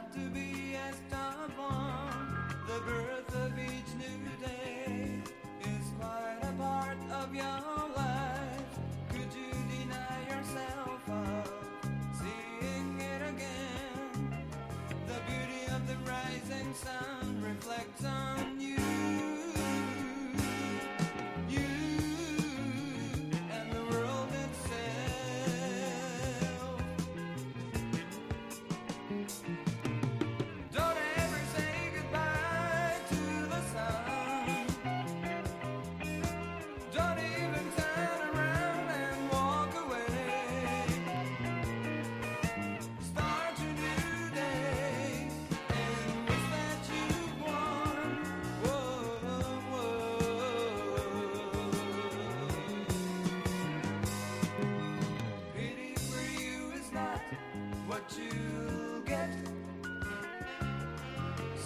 not to be as upon. The birth of each new day is quite a part of your life. Could you deny yourself of seeing it again? The beauty of the rising sun.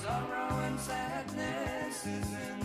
sorrow and sadness is in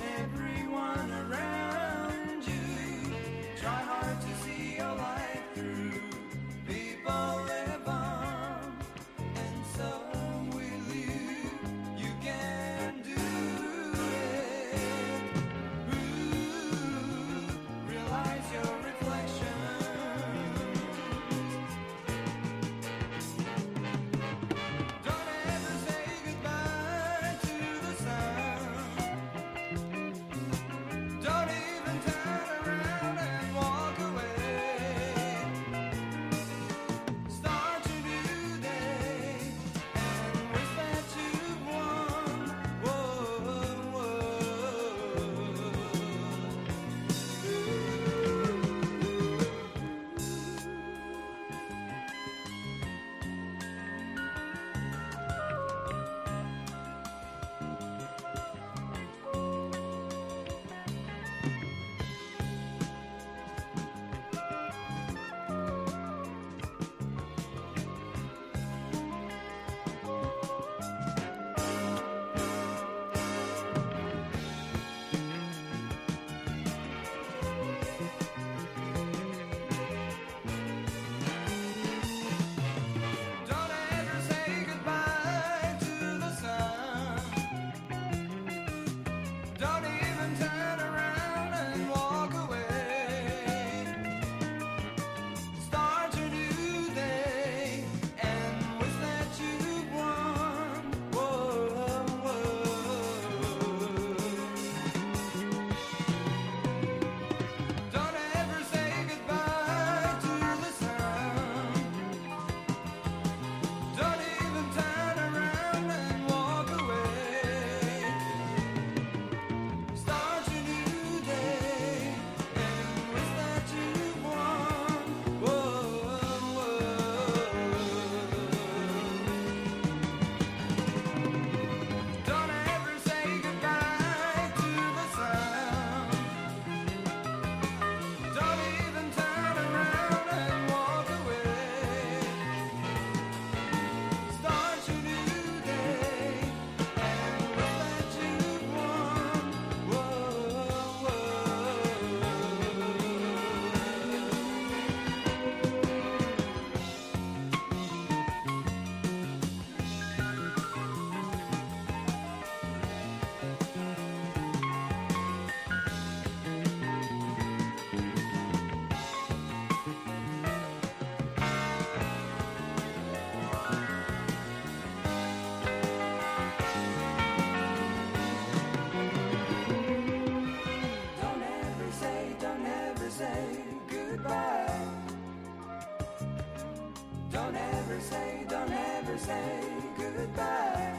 say goodbye.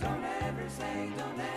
Don't ever say, don't ever.